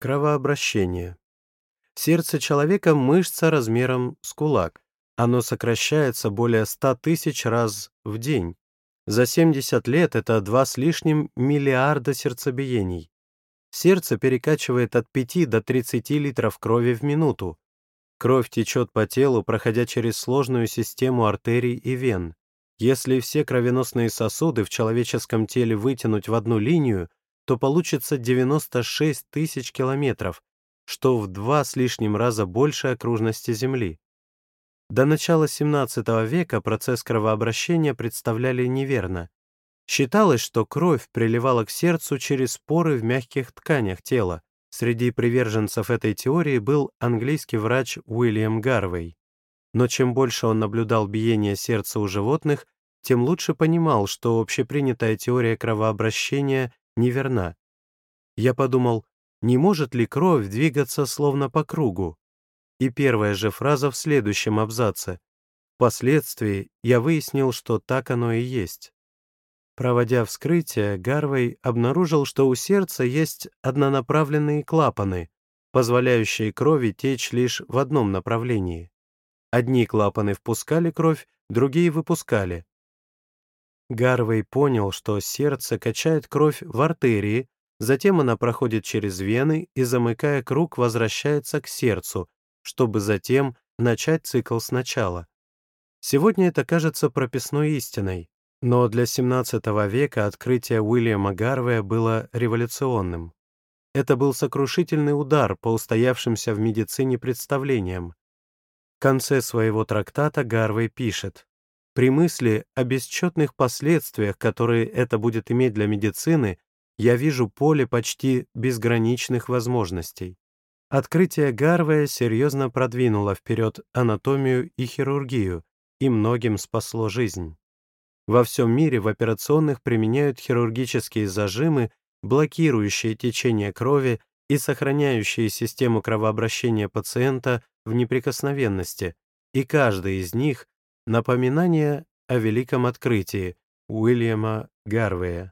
Кровообращение. Сердце человека – мышца размером с кулак. Оно сокращается более 100 тысяч раз в день. За 70 лет это два с лишним миллиарда сердцебиений. Сердце перекачивает от 5 до 30 литров крови в минуту. Кровь течет по телу, проходя через сложную систему артерий и вен. Если все кровеносные сосуды в человеческом теле вытянуть в одну линию, то получится 96 тысяч километров, что в два с лишним раза больше окружности Земли. До начала XVII века процесс кровообращения представляли неверно. Считалось, что кровь приливала к сердцу через поры в мягких тканях тела. Среди приверженцев этой теории был английский врач Уильям Гарвей. Но чем больше он наблюдал биение сердца у животных, тем лучше понимал, что общепринятая теория кровообращения неверна. Я подумал, не может ли кровь двигаться словно по кругу? И первая же фраза в следующем абзаце. Впоследствии я выяснил, что так оно и есть. Проводя вскрытие, Гарвей обнаружил, что у сердца есть однонаправленные клапаны, позволяющие крови течь лишь в одном направлении. Одни клапаны впускали кровь, другие выпускали. Гарвей понял, что сердце качает кровь в артерии, затем она проходит через вены и, замыкая круг, возвращается к сердцу, чтобы затем начать цикл сначала. Сегодня это кажется прописной истиной, но для XVII века открытие Уильяма Гарвея было революционным. Это был сокрушительный удар по устоявшимся в медицине представлениям. В конце своего трактата Гарвей пишет, при мысли о бесчетных последствиях, которые это будет иметь для медицины, я вижу поле почти безграничных возможностей. Открытие Гарвея серьезно продвинуло вперед анатомию и хирургию, и многим спасло жизнь. Во всем мире в операционных применяют хирургические зажимы, блокирующие течение крови и сохраняющие систему кровообращения пациента в неприкосновенности, и каждый из них Напоминание о великом открытии Уильяма Гарвея.